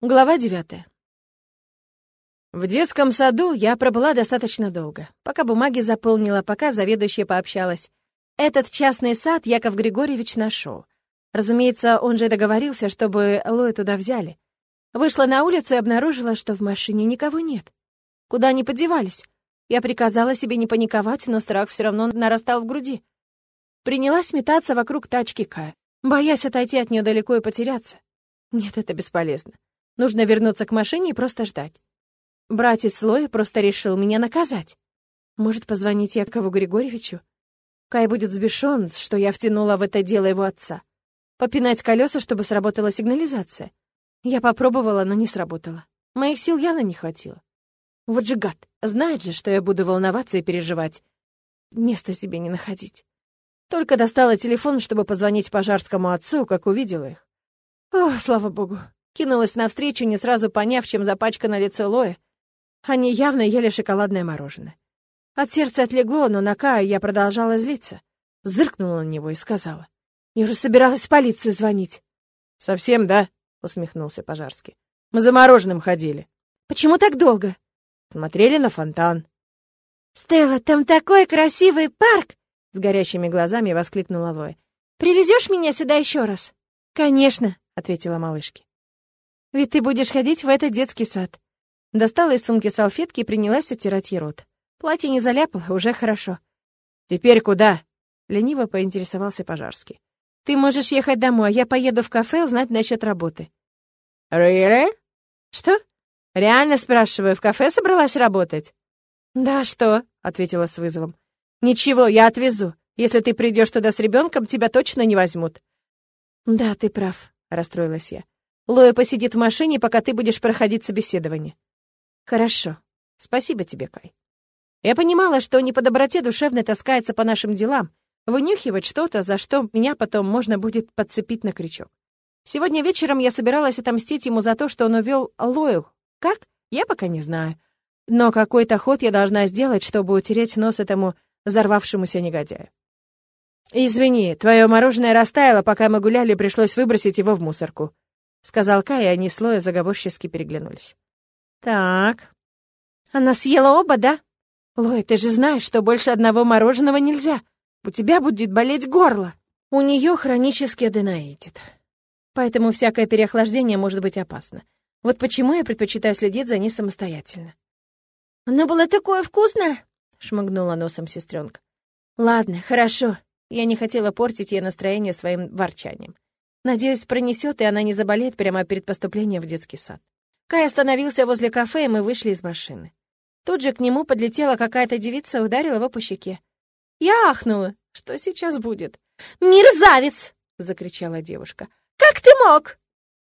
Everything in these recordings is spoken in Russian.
Глава девятая. В детском саду я пробыла достаточно долго, пока бумаги заполнила, пока заведующая пообщалась. Этот частный сад Яков Григорьевич нашел. Разумеется, он же договорился, чтобы Лою туда взяли. Вышла на улицу и обнаружила, что в машине никого нет. Куда они подевались? Я приказала себе не паниковать, но страх все равно нарастал в груди. Принялась метаться вокруг тачки Кая, боясь отойти от нее далеко и потеряться. Нет, это бесполезно. Нужно вернуться к машине и просто ждать. Братец Лоя просто решил меня наказать. Может, позвонить Якову Григорьевичу? Кай будет взбешен, что я втянула в это дело его отца. Попинать колеса, чтобы сработала сигнализация. Я попробовала, но не сработала. Моих сил явно не хватило. Вот же гад, знает же, что я буду волноваться и переживать. Места себе не находить. Только достала телефон, чтобы позвонить пожарскому отцу, как увидела их. О, слава богу, Кинулась навстречу, не сразу поняв, чем запачкано лицо Лоя. Они явно ели шоколадное мороженое. От сердца отлегло, но на Кая я продолжала злиться. Зыркнула на него и сказала. «Я уже собиралась в полицию звонить». «Совсем, да?» — усмехнулся Пожарский. «Мы за мороженым ходили». «Почему так долго?» «Смотрели на фонтан». «Стелла, там такой красивый парк!» — с горящими глазами воскликнула Лоя. «Привезешь меня сюда еще раз?» «Конечно», — ответила малышки. Ведь ты будешь ходить в этот детский сад». Достала из сумки салфетки и принялась оттирать ей рот. Платье не заляпало, уже хорошо. «Теперь куда?» — лениво поинтересовался Пожарский. «Ты можешь ехать домой, а я поеду в кафе узнать насчет работы». «Really?» «Что?» «Реально спрашиваю, в кафе собралась работать?» «Да, что?» — ответила с вызовом. «Ничего, я отвезу. Если ты придешь туда с ребенком, тебя точно не возьмут». «Да, ты прав», — расстроилась я. Лоя посидит в машине, пока ты будешь проходить собеседование. Хорошо. Спасибо тебе, Кай. Я понимала, что не по доброте душевной таскается по нашим делам, вынюхивать что-то, за что меня потом можно будет подцепить на крючок. Сегодня вечером я собиралась отомстить ему за то, что он увел Лою. Как? Я пока не знаю. Но какой-то ход я должна сделать, чтобы утереть нос этому взорвавшемуся негодяю. «Извини, твое мороженое растаяло, пока мы гуляли, пришлось выбросить его в мусорку», — сказал Кай, и они с Лоей заговорчески переглянулись. «Так. Она съела оба, да? Лоя, ты же знаешь, что больше одного мороженого нельзя. У тебя будет болеть горло. У нее хронический аденоидит. Поэтому всякое переохлаждение может быть опасно. Вот почему я предпочитаю следить за ней самостоятельно». «Оно было такое вкусное!» — шмыгнула носом сестренка. «Ладно, хорошо. Я не хотела портить ей настроение своим ворчанием. Надеюсь, пронесет, и она не заболеет прямо перед поступлением в детский сад. Кай остановился возле кафе, и мы вышли из машины. Тут же к нему подлетела какая-то девица и ударила его по щеке. Я ахнула. Что сейчас будет? «Мерзавец!» — закричала девушка. «Как ты мог?»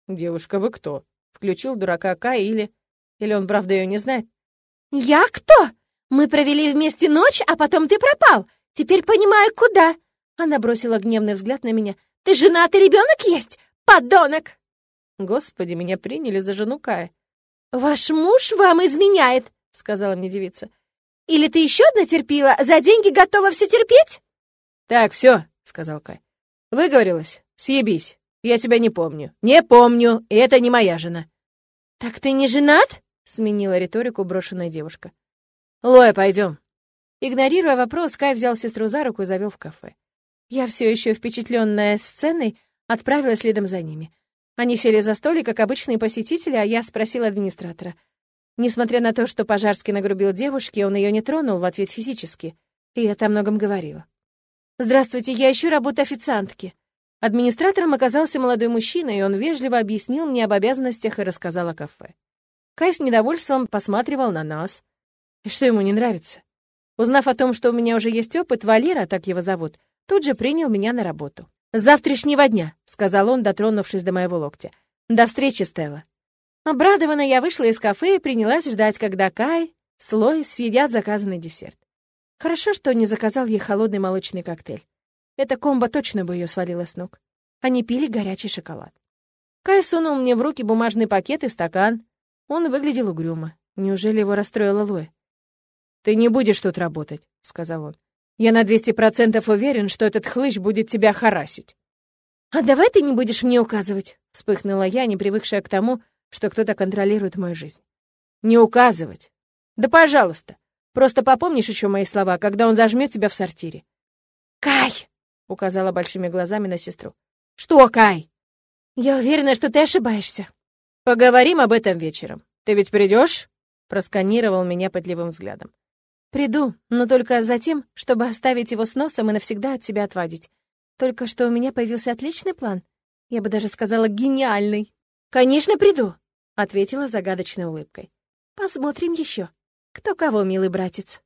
«Девушка, вы кто?» — включил дурака Кай или... Или он, правда, ее не знает? «Я кто? Мы провели вместе ночь, а потом ты пропал. Теперь понимаю, куда». Она бросила гневный взгляд на меня. Ты женатый ребенок есть, подонок!» Господи, меня приняли за жену Кая. «Ваш муж вам изменяет», — сказала мне девица. «Или ты еще одна терпила, за деньги готова все терпеть?» «Так, все», — сказал Кай. «Выговорилась? Съебись. Я тебя не помню. Не помню, и это не моя жена». «Так ты не женат?» — сменила риторику брошенная девушка. «Лоя, пойдем». Игнорируя вопрос, Кай взял сестру за руку и завел в кафе. Я все еще впечатленная сценой отправилась следом за ними. Они сели за столик, как обычные посетители, а я спросила администратора. Несмотря на то, что Пожарский нагрубил девушке, он ее не тронул в ответ физически. И это о многом говорило. «Здравствуйте, я ищу работу официантки». Администратором оказался молодой мужчина, и он вежливо объяснил мне об обязанностях и рассказал о кафе. Кай с недовольством посматривал на нас. И что ему не нравится? Узнав о том, что у меня уже есть опыт, Валера, так его зовут, тут же принял меня на работу. «С завтрашнего дня», — сказал он, дотронувшись до моего локтя. «До встречи, Стелла». Обрадованно я вышла из кафе и принялась ждать, когда Кай с Лой съедят заказанный десерт. Хорошо, что не заказал ей холодный молочный коктейль. Эта комбо точно бы ее свалила с ног. Они пили горячий шоколад. Кай сунул мне в руки бумажный пакет и стакан. Он выглядел угрюмо. Неужели его расстроила Лоя? «Ты не будешь тут работать», — сказал он. Я на 200% уверен, что этот хлыщ будет тебя харасить». «А давай ты не будешь мне указывать», — вспыхнула я, не привыкшая к тому, что кто-то контролирует мою жизнь. Не указывать. Да пожалуйста. Просто попомнишь еще мои слова, когда он зажмет тебя в сортире. «Кай!» — указала большими глазами на сестру. «Что, Кай?» «Я уверена, что ты ошибаешься». «Поговорим об этом вечером. Ты ведь придешь?» Просканировал меня пытливым взглядом. «Приду, но только за тем, чтобы оставить его с носом и навсегда от себя отвадить. Только что у меня появился отличный план. Я бы даже сказала, гениальный». «Конечно, приду», — ответила загадочной улыбкой. «Посмотрим еще, кто кого, милый братец».